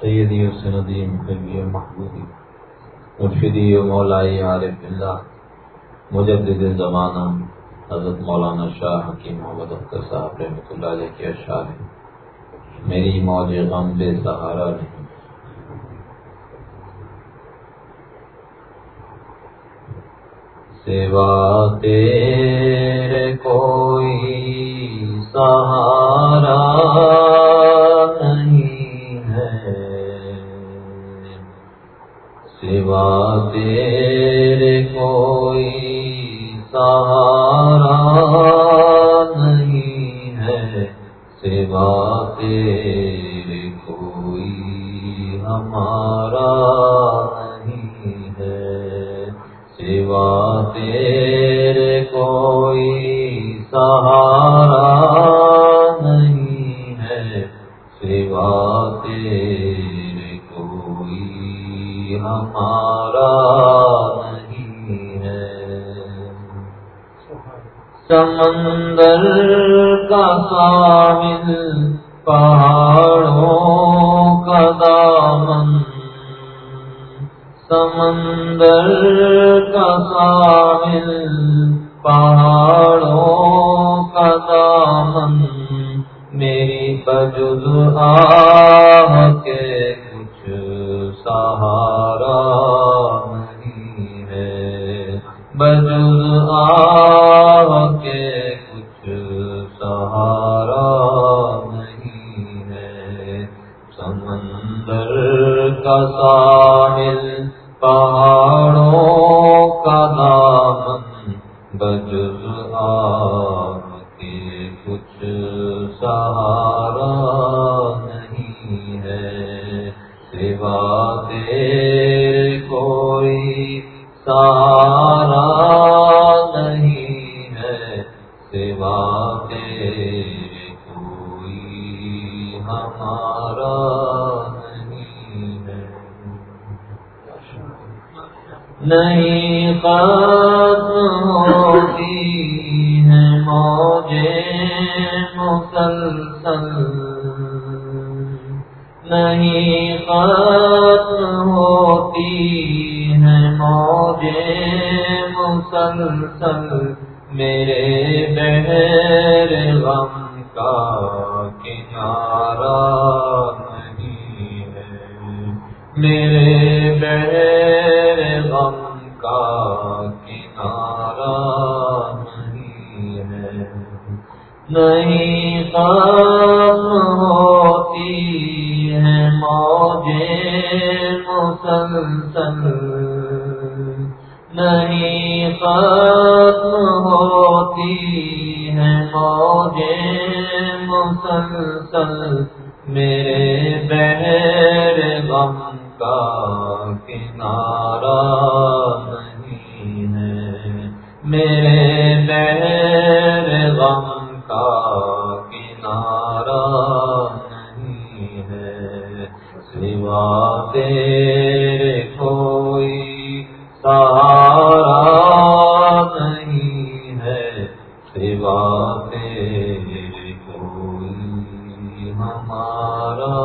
سیدی و سندی محبی و محبوبی، مرشدی و مولائی عارف اللہ، مجدد زمانہ حضرت مولانا شاہ حکیم محمد اختر صاحب رحمۃ اللہ علیہ کے اشعار ہیں۔ میری موج غم بے سہارا نہیں۔ سوا تیرے کوئی سہارا نہیں۔ سوا تیرے کوئی سہارا سامل پہاڑوں کا دامن میری بجز آہ کے کچھ سہارا نہیں ہے۔ بجز آہ کوئی سہارا نہیں ہے سوا تیرے کوئی، ہمارا نہیں ہے۔ نہیں ختم ہوتی ہے موجے مسلسل۔ نہیں ختم ہوتی موجے مسلسل میرے بہر غم کا کنارہ تیرے کوئی سہارا نہیں ہے سوا تیرے کوئی ہمارا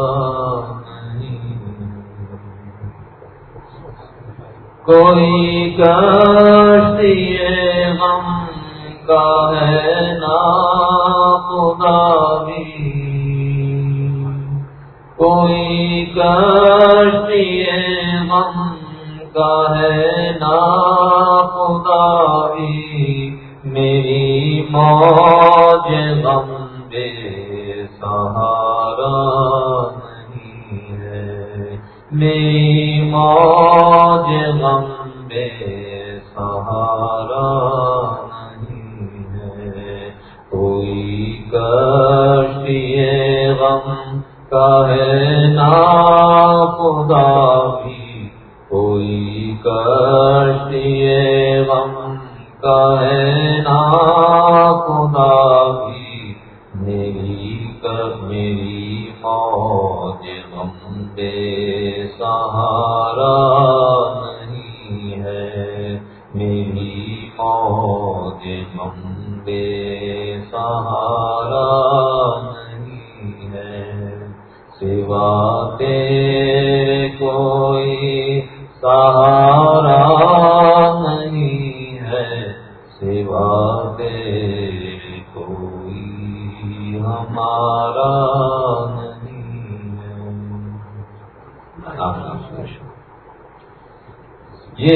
کوئی کشتی غم کا ہے نا خدا بھی۔ کوئی کشتی ہے میری موج غم بے سہارا نہیں ہے۔ میری موج غم بے سہارا نہیں ہے۔ کوئی کشتی غم کا ہے نا خدا کا ہے نا بھی میری کر میری موج غم بے سہارا نہیں ہے میری موج غم بے سہارا نہیں ہے سوا تیرے کوئی سہارا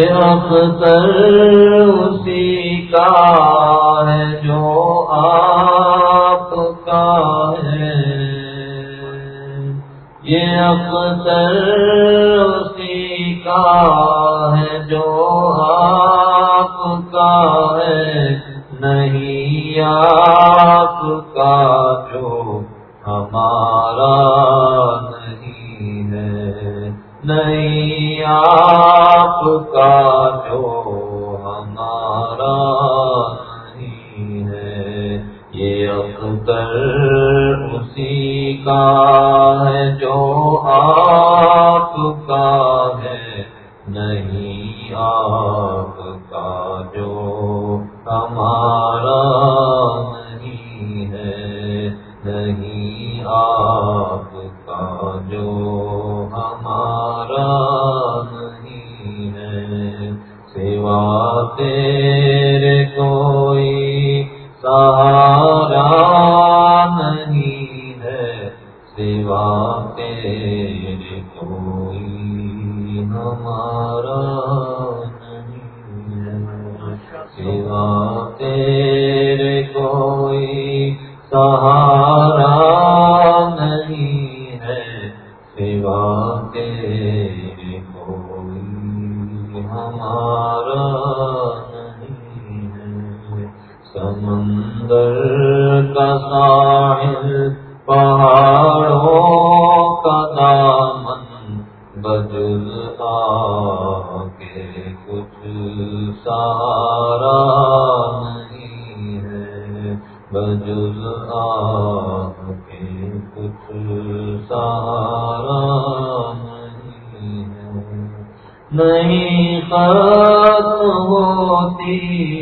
اختر اسی کا ہے جو آپ کا ہے۔ یہ اختر اسی کا ہے جو آپ کا ہے۔ نہیں آپ کا جو ہمارا نہیں ہے۔ نہیں، آپ کا جو ہمارا نہیں ہے، یہ اختر اسی کا ہے جو آپ کا ہے۔ نہیں، آپ کا جو ہمارا تیرے کوئی سہارا جز آ کے کچھ سارا نہیں ہے۔ نہیں ہوتی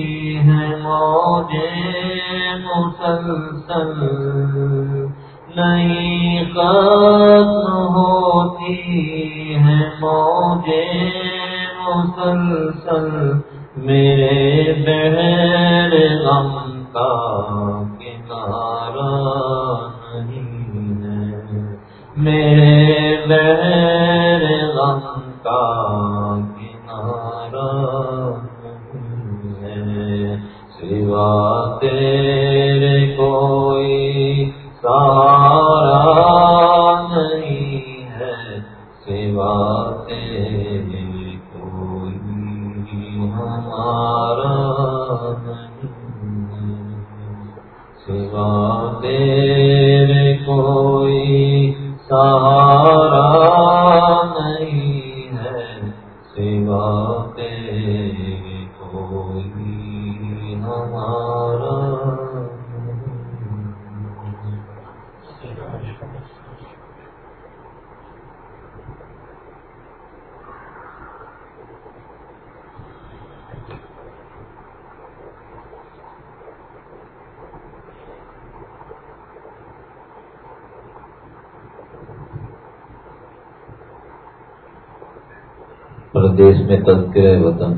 پردیش میں تذکرہ وطن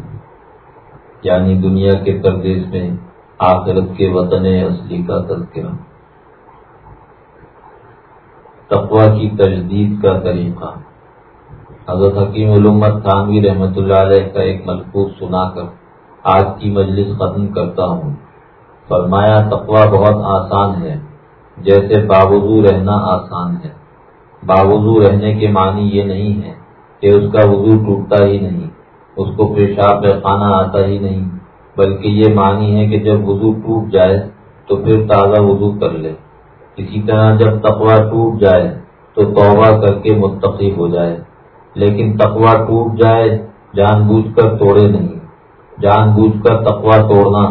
یعنی دنیا کے پردیش میں آخرت کے وطن اصلی کا تذکرہ۔ تقوا کی تجدید کا طریقہ۔ حضرت حکیم علومت تھانوی رحمۃ اللہ علیہ کا ایک ملفوظ سنا کر آج کی مجلس ختم کرتا ہوں۔ فرمایا تقوا بہت آسان ہے، جیسے باوضو رہنا آسان ہے۔ باوضو رہنے کے معنی یہ نہیں ہے کہ اس کا وضو ٹوٹتا ہی نہیں، اس کو پیشاب میں کھانا آتا ہی نہیں، بلکہ یہ معنی ہے کہ جب وضو ٹوٹ جائے تو پھر تازہ وضو کر لے۔ اسی طرح جب تقوا ٹوٹ جائے تو توبہ کر کے متقی ہو جائے۔ لیکن تقوا ٹوٹ جائے، جان بوجھ کر توڑے نہیں۔ جان بوجھ کر تقوا توڑنا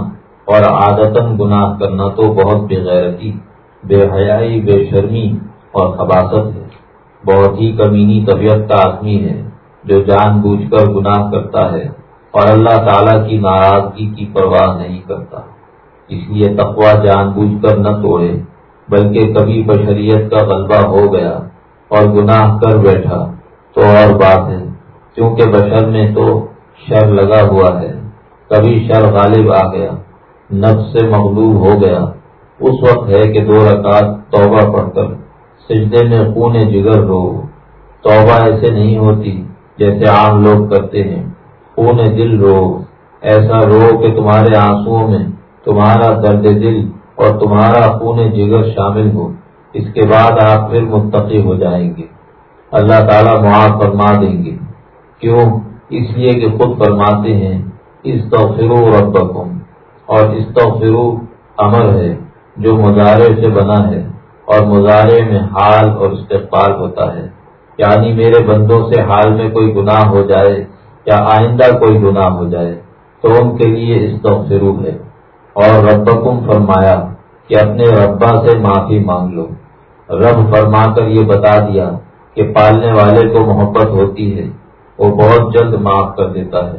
اور عادتن گناہ کرنا تو بہت بے غیرتی، بے حیائی، بے شرمی اور خباست ہے۔ بہت ہی کمینی طبیعت کا آدمی ہے، جو جان بوجھ کر گناہ کرتا ہے اور اللہ تعالیٰ کی ناراضگی کی پرواہ نہیں کرتا۔ اس لیے تقوا جان بوجھ کر نہ توڑے، بلکہ کبھی بشریت کا غلبہ ہو گیا اور گناہ کر بیٹھا تو اور بات ہے کیونکہ بشر میں تو شر لگا ہوا ہے۔ کبھی شر غالب آ گیا، نفس سے مغلوب ہو گیا۔ اس وقت ہے کہ دو رکعت توبہ پڑھ کر سجدے میں خون جگر رو توبہ ایسے نہیں ہوتی جیسے عام لوگ کرتے ہیں۔ خون دل رو، ایسا رو کہ تمہارے آنسو میں تمہارا درد دل اور تمہارا خون جگر شامل ہو۔ اس کے بعد آپ پھر متقی ہو جائیں گے۔ اللہ تعالیٰ معاف فرما دیں گے۔ کیوں؟ اس لیے کہ خود فرماتے ہیں اس توفرو ربکم۔ اور اس توفرو امر ہے جو مظاہرے سے بنا ہے۔ اور مظاہرے میں حال اور استقبال ہوتا ہے۔ یعنی میرے بندوں سے حال میں کوئی گناہ ہو جائے یا آئندہ کوئی گناہ ہو جائے، تو ان کے لیے استغفرو ہے۔ اور ربکم فرمایا کہ اپنے ربا سے معافی مانگ لو۔ رب فرما کر یہ بتا دیا کہ پالنے والے کو محبت ہوتی ہے، وہ بہت جلد معاف کر دیتا ہے۔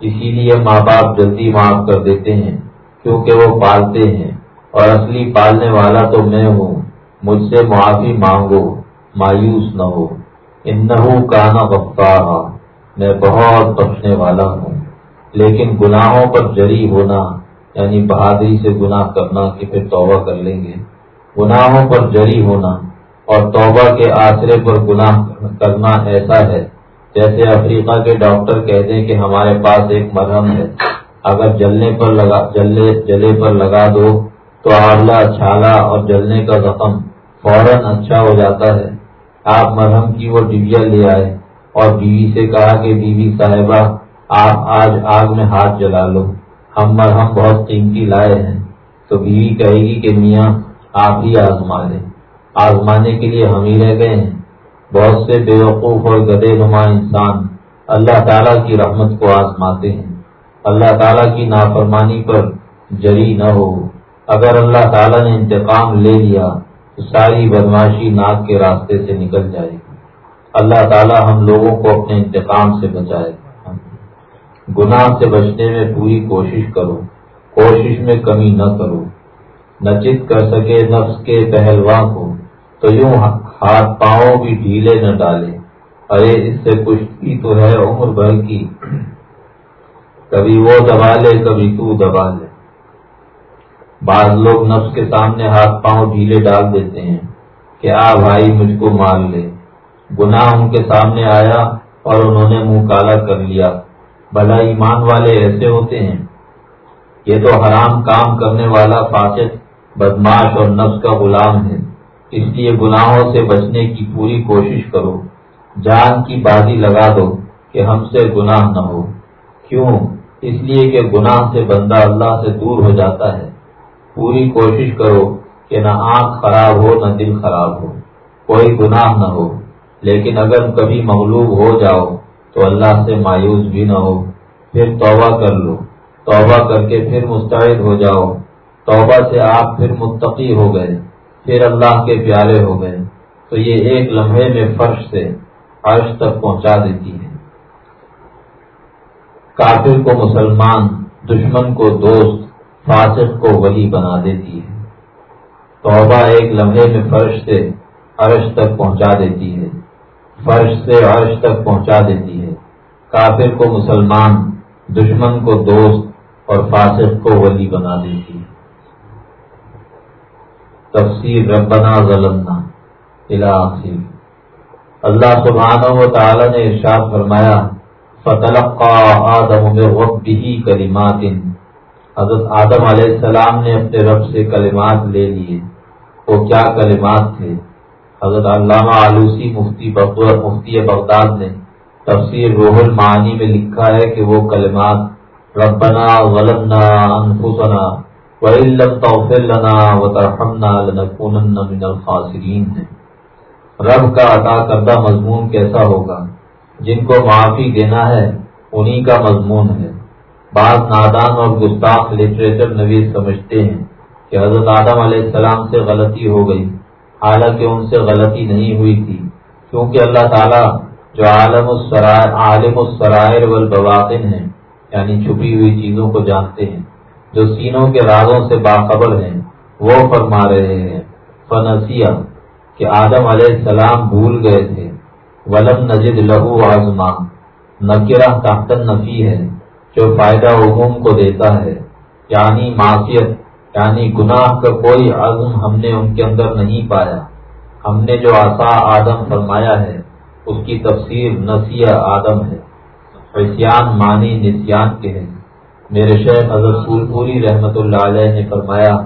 اسی لیے ماں باپ جلدی معاف کر دیتے ہیں، کیونکہ وہ پالتے ہیں۔ اور اصلی پالنے والا تو میں ہوں، مجھ سے معافی مانگو، مایوس نہ ہو۔ ان کانا غفار میں بہت بخشنے والا ہوں۔ لیکن گناہوں پر جری ہونا یعنی بہادری سے گناہ کرنا کہ پھر توبہ کر لیں گے۔ گناہوں پر جری ہونا اور توبہ کے آسرے پر گناہ کرنا ایسا ہے، جیسے افریقہ کے ڈاکٹر کہہ دیں کہ ہمارے پاس ایک مرہم ہے۔ اگر جلنے پر لگا جلے جلے پر لگا دو تو آگلا چھالا اور جلنے کا زخم فوراً اچھا ہو جاتا ہے۔ آپ مرہم کی وہ ڈبیا لے آئے اور بیوی سے کہا کہ، بیوی صاحبہ، آپ آج آگ میں ہاتھ جلا لو۔ ہم مرہم بہت قیمتی لائے ہیں۔ تو بیوی کہے گی کہ، میاں، آپ ہی آزما لیں آزمانے کے لیے ہم ہی رہ گئے ہیں۔ بہت سے بے وقوف اور گدے نما انسان اللہ تعالیٰ کی رحمت کو آزماتے ہیں۔ اللہ تعالیٰ کی نافرمانی پر جری نہ ہو۔ اگر اللہ تعالیٰ نے انتقام لے لیا تو ساری بدماشی ناک کے راستے سے نکل جائے گی۔ اللہ تعالیٰ ہم لوگوں کو اپنے انتقام سے بچائے۔ گناہ سے بچنے میں پوری کوشش کرو۔ کوشش میں کمی نہ کرو۔ نچت کر سکے نفس کے پہلوان کو۔ تو یوں ہاتھ پاؤں بھی ڈھیلے نہ ڈالے۔ ارے، اس سے کچھ تو ہے عمر بھر کی۔ کبھی وہ دبا لے، کبھی تو دبا لے۔ بعض لوگ نفس کے سامنے ہاتھ پاؤں ڈھیلے ڈال دیتے ہیں کہ آ بھائی مجھ کو مار لے۔ گناہ ان کے سامنے آیا اور انہوں نے منہ کالا کر لیا۔ بھلا ایمان والے ایسے ہوتے ہیں۔ یہ تو حرام کام کرنے والا فاسد بدماش اور نفس کا غلام ہے۔ اس لیے گناہوں سے بچنے کی پوری کوشش کرو۔ جان کی بازی لگا دو کہ ہم سے گناہ نہ ہو۔ کیوں؟ اس لیے کہ گناہ سے بندہ اللہ سے دور ہو جاتا ہے۔ پوری کوشش کرو کہ نہ آنکھ خراب ہو نہ دل خراب ہو، کوئی گناہ نہ ہو۔ لیکن اگر کبھی مغلوب ہو جاؤ تو اللہ سے مایوس بھی نہ ہو۔ پھر توبہ کر لو۔ توبہ کر کے پھر مستعد ہو جاؤ۔ توبہ سے آپ پھر متقی ہو گئے۔ پھر اللہ کے پیارے ہو گئے۔ تو یہ ایک لمحے میں فرش سے عرش تک پہنچا دیتی ہے۔ کافر کو مسلمان، دشمن کو دوست فاسق کو ولی بنا دیتی ہے۔ توبہ ایک لمحے میں فرش سے عرش تک پہنچا دیتی ہے۔ فرش سے عرش تک پہنچا دیتی ہے۔ کافر کو مسلمان، دشمن کو دوست اور فاسق کو ولی بنا دیتی ہے۔ تفسیر ربنا ظلمنا الہی اللہ سبحانہ و تعالی نے ارشاد فرمایا فتلقا آدم ربه کلمات حضرت آدم علیہ السلام نے اپنے رب سے کلمات لے لیے۔ وہ کیا کلمات تھے؟ حضرت علامہ آلوسی مفتی مفتی بغداد نے تفسیر روح المعانی میں لکھا ہے کہ وہ کلمات ربنا ظلمنا انفسنا وَإِلَّمْ تَغْفِرْ لَنَا وَتَرْحَمْنَا لَنَكُونَنَّ مِنَ الْخَاسِرِينَ ہے رب کا عطا کردہ مضمون کیسا ہوگا؟ جن کو معافی دینا ہے، انہی کا مضمون ہے۔ بعض نادان اور گستاخ لٹریچر نویز سمجھتے ہیں کہ حضرت آدم علیہ السلام سے غلطی ہو گئی۔ حالانکہ ان سے غلطی نہیں ہوئی تھی، کیونکہ اللہ تعالیٰ جو عالم السرائر عالم السرائر والبواطن ہیں یعنی چھپی ہوئی چیزوں کو جانتے ہیں، جو سینوں کے رازوں سے باخبر ہیں، وہ فرما رہے ہیں فنسیا کہ آدم علیہ السلام بھول گئے تھے۔ ولم نجد لہو آزما نکرہ تحت نفی ہے۔ جو فائدہ عموم کو دیتا ہے یعنی معاشیت یعنی گناہ کا کوئی عزم ہم نے ان کے اندر نہیں پایا۔ ہم نے جو آسا آدم فرمایا ہے، اس کی تفسیر نسیہ آدم ہے۔ حسیان مانی نسیان کے ہیں۔ میرے شیخ حضرت پوری رحمت اللہ علیہ نے فرمایا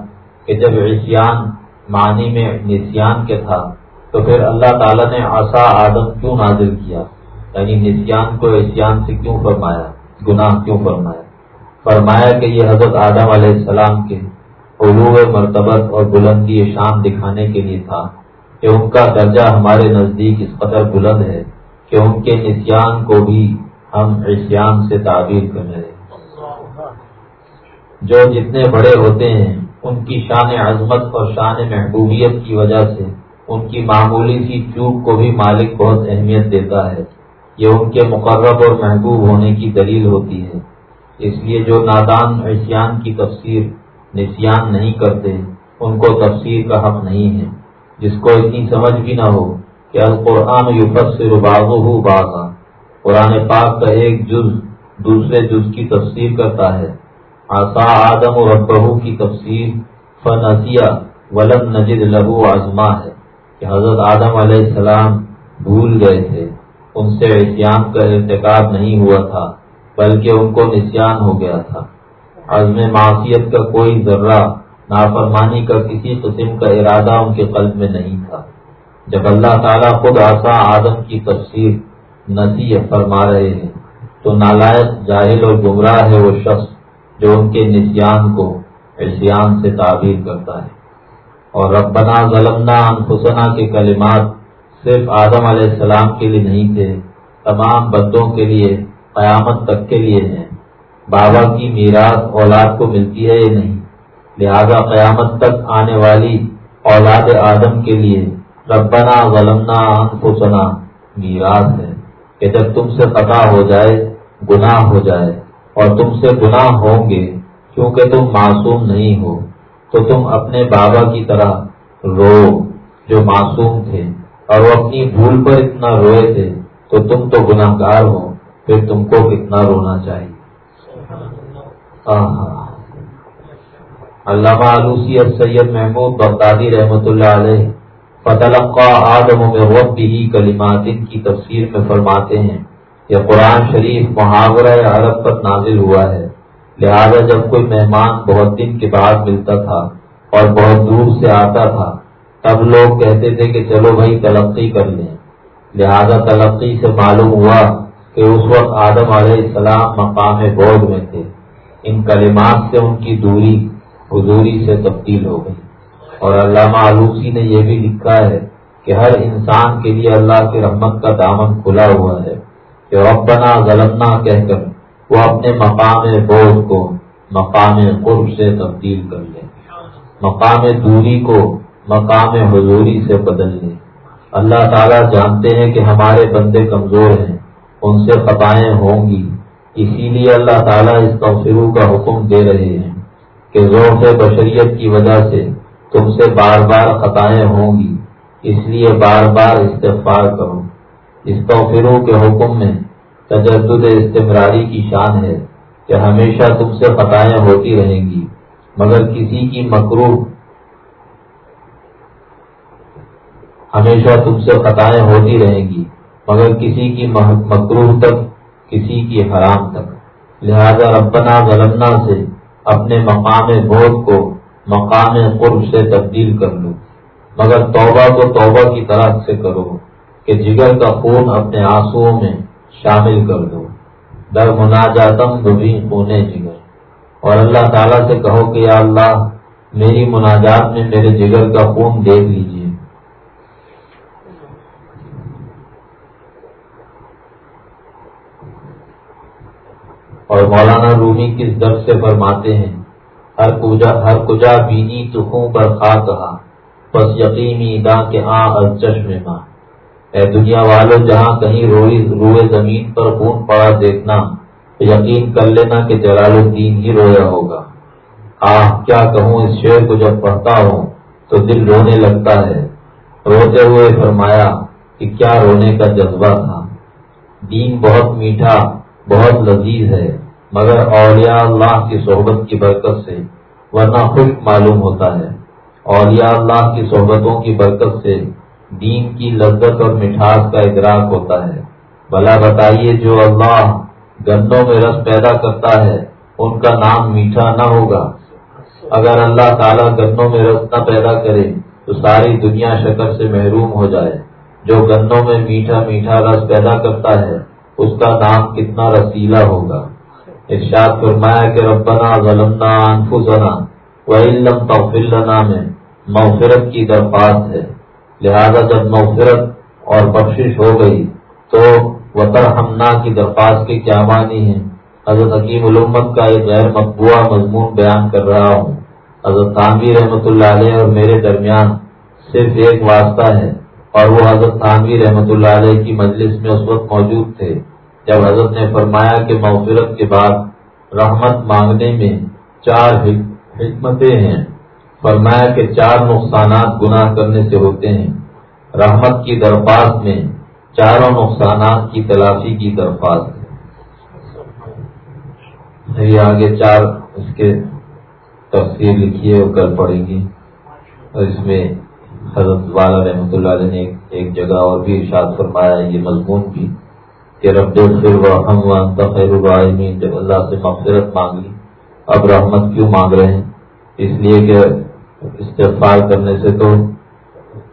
کہ جب عشیان معنی میں نسیان کے تھا، تو پھر اللہ تعالیٰ نے آسا آدم کیوں نازل کیا؟ یعنی نسیان کو عشیان سے کیوں فرمایا؟ گناہ کیوں فرمایا؟ فرمایا کہ یہ حضرت آدم علیہ السلام کے علو مرتبت اور بلندی شان دکھانے کے لیے تھا کہ ان کا درجہ ہمارے نزدیک اس قدر بلند ہے کہ ان کے نسیان کو بھی ہم عشیان سے تعبیر کر رہے جو جتنے بڑے ہوتے ہیں، ان کی شان عظمت اور شان محبوبیت کی وجہ سے ان کی معمولی سی چوک کو بھی مالک بہت اہمیت دیتا ہے۔ یہ ان کے مقرب اور محبوب ہونے کی دلیل ہوتی ہے۔ اس لیے جو نادان عشیان کی تفسیر نسیان نہیں کرتے، ان کو تفسیر کا حق نہیں ہے۔ جس کو اتنی سمجھ بھی نہ ہو کہ القرآن یفسر بعضه بعضا۔ قرآن پاک کا ایک جز دوسرے جز کی تفسیر کرتا ہے۔ آسا آدم و ربہو کی تفسیر فنسیہ ولم نجد لہو آزما ہے کہ حضرت آدم علیہ السلام بھول گئے تھے۔ ان سے احتیام کا ارتکاب نہیں ہوا تھا، بلکہ ان کو نسیان ہو گیا تھا۔ عزم معاشیت کا کوئی ذرہ، نافرمانی کا کسی قسم کا ارادہ ان کے قلب میں نہیں تھا۔ جب اللہ تعالیٰ خود آسا آدم کی تفسیر نصیح فرما رہے ہیں، تو نالائق، جاہل اور گمراہ ہے وہ شخص جو ان کے نسیان کو احسیان سے تعبیر کرتا ہے۔ اور ربنا ظلمنا انفسنا کے کلمات صرف آدم علیہ السلام کے لیے نہیں تھے، تمام بندوں کے لیے، قیامت تک کے لیے ہیں۔ بابا کی میراث اولاد کو ملتی ہے یا نہیں؟ لہذا قیامت تک آنے والی اولاد آدم کے لیے ربنا غلمنا انفسنا میراث ہے کہ جب تم سے قطع ہو جائے، گناہ ہو جائے اور تم سے گناہ ہوں گے کیونکہ تم معصوم نہیں ہو، تو تم اپنے بابا کی طرح رو جو معصوم تھے۔ اور وہ اپنی بھول پر اتنا روئے تھے تو تم تو گناہ گار ہو، پھر تم کو کتنا رونا چاہیے؟ علامہ علوسی سید محمود بغدادی رحمۃ اللہ علیہ فتح آدم میں وقت ہی کلیمات کی تفسیر میں فرماتے ہیں یہ قرآن شریف محاورہ عرب پر نازل ہوا ہے۔ لہذا جب کوئی مہمان بہت دن کے بعد ملتا تھا اور بہت دور سے آتا تھا تب لوگ کہتے تھے کہ چلو بھائی تلقی کر لیں۔ لہذا تلقی سے معلوم ہوا کہ اس وقت آدم علیہ السلام مقام بودھ میں تھے۔ ان کلمات سے ان کی دوری، حضوری سے تبدیل ہو گئی۔ اور علامہ آلوسی نے یہ بھی لکھا ہے کہ ہر انسان کے لیے اللہ کی رحمت کا دامن کھلا ہوا ہے کہ ربنا غلطنا کہہ کر وہ اپنے مقام بودھ کو مقام قرب سے تبدیل کر لے مقام دوری کو مقام حضوری سے بدل لے اللہ تعالیٰ جانتے ہیں کہ ہمارے بندے کمزور ہیں، ان سے خطائیں ہوں گی۔ اسی لیے اللہ تعالیٰ اس توفرو کا حکم دے رہے ہیں کہ ذوق بشریت کی وجہ سے تم سے بار بار خطائیں ہوں گی۔ اس لیے بار بار استغفار کرو۔ اس توفرو کے حکم میں تجدد استمراری کی شان ہے کہ ہمیشہ تم سے خطائیں ہوتی رہیں گی، مگر کسی کی مکرو ہمیشہ تم سے خطائیں ہوتی رہیں گی، مگر کسی کی مکروح تک، کسی کی حرام تک۔ لہذا ربنا غلطنا سے اپنے مقام بودھ کو مقام قرب سے تبدیل کر لو۔ مگر توبہ کو توبہ کی طرح سے کرو کہ جگر کا خون اپنے آنسو میں شامل کر دو۔ در مناجاتم بھی خونے جگر۔ اور اللہ تعالیٰ سے کہو کہ یا اللہ، میری مناجات میں میرے جگر کا خون دیکھ لیجیے اور مولانا رومی کس درد سے فرماتے ہیں، ہر کجا ہر کجا بینی تخوں پر خواہ کہا بس یقینی دا کے آ ہاں، از چشم ماں۔ اے دنیا والوں جہاں کہیں روئی، روئے زمین پر خون پڑا دیکھنا، یقین کر لینا کہ جلال الدین ہی رویا ہوگا۔ آہ، کیا کہوں، اس شعر کو جب پڑھتا ہوں تو دل رونے لگتا ہے۔ روتے ہوئے فرمایا کہ کیا رونے کا جذبہ تھا۔ دین بہت میٹھا بہت لذیذ ہے، مگر اولیاء اللہ کی صحبت کی برکت سے ورنہ خشک معلوم ہوتا ہے۔ اولیاء اللہ کی صحبتوں کی برکت سے دین کی لذت اور مٹھاس کا ادراک ہوتا ہے۔ بھلا بتائیے جو اللہ گندوں میں رس پیدا کرتا ہے، ان کا نام میٹھا نہ ہوگا۔ اگر اللہ تعالیٰ گندوں میں رس نہ پیدا کرے، تو ساری دنیا شکر سے محروم ہو جائے۔ جو گندوں میں میٹھا میٹھا رس پیدا کرتا ہے اس کا نام کتنا رسیلا ہوگا۔ ارشاد فرمایا کہ ربنا ظلمنا انفسنا وَإِلَّمْ تَغْفِرْ میں مغفرت کی درخواست ہے۔ لہذا جب مغفرت اور بخشش ہو گئی تو وطر ہمنا کی درخواست کے کیا معنی ہیں حضرت حکیم علومت کا ایک غیر مقبوع مضمون بیان کر رہا ہوں۔ حضرت تانوی رحمۃ اللہ علیہ اور میرے درمیان صرف ایک واسطہ ہے۔ اور وہ حضرت تانوی رحمۃ اللہ علیہ کی مجلس میں اس وقت موجود تھے، جب حضرت نے فرمایا کہ مغفرت کے بعد رحمت مانگنے میں چار حکمتیں ہیں۔ فرمایا کہ چار نقصانات گناہ کرنے سے ہوتے ہیں۔ رحمت کی درخواست میں چاروں نقصانات کی تلافی کی درخواست ہے۔ یہ آگے چار اس کے تفصیل لکھی ہے وہ کل پڑے گی۔ اور اس میں حضرت والا رحمۃ اللہ علیہ نے ایک جگہ اور بھی ارشاد فرمایا یہ مضمون بھی کہ رب و ہم خیر العالمین جب اللہ سے مغفرت مانگ لی اب رحمت کیوں مانگ رہے ہیں؟ اس لیے کہ استفار کرنے سے تو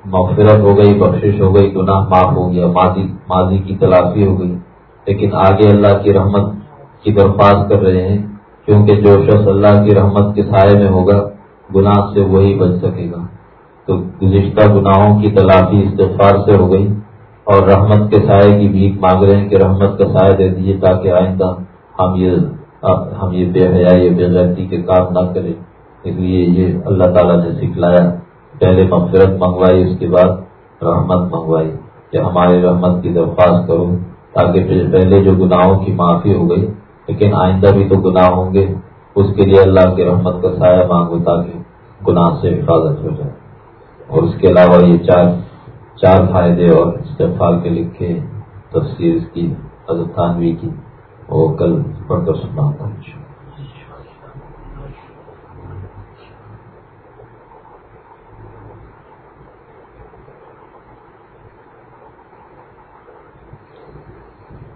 مغفرت ہو گئی، بخشش ہو گئی، گناہ معاف ہو گیا، ماضی ماضی کی تلافی ہو گئی۔ لیکن آگے اللہ کی رحمت کی درخواست کر رہے ہیں، کیونکہ جو شخص اللہ کی رحمت کے سائے میں ہوگا، گناہ سے وہی بچ سکے گا۔ تو گزشتہ گناہوں کی تلافی استفار سے ہو گئی اور رحمت کے سائے کی بھیک مانگ رہے ہیں کہ رحمت کا سائے دے دیجیے تاکہ آئندہ ہم یہ ہم یہ بے حیا، یہ بے غیرتی کے کام نہ کریں۔ اس لیے یہ اللہ تعالیٰ نے سکھلایا۔ پہلے مغفرت منگوائی، اس کے بعد رحمت منگوائی کہ ہمارے رحمت کی درخواست کروں تاکہ پہلے جو گناہوں کی معافی ہو گئی، لیکن آئندہ بھی تو گناہ ہوں گے، اس کے لیے اللہ کی رحمت کا سایہ مانگو تاکہ گناہ سے حفاظت ہو جائے۔ اور اس کے علاوہ یہ چار چار فائدے اور استفال کے لکھے تفصیل کی حضرت تانوی کی، وہ کل پڑھ کر سنا ہوتا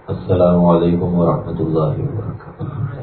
السلام علیکم ورحمۃ اللہ وبرکاتہ۔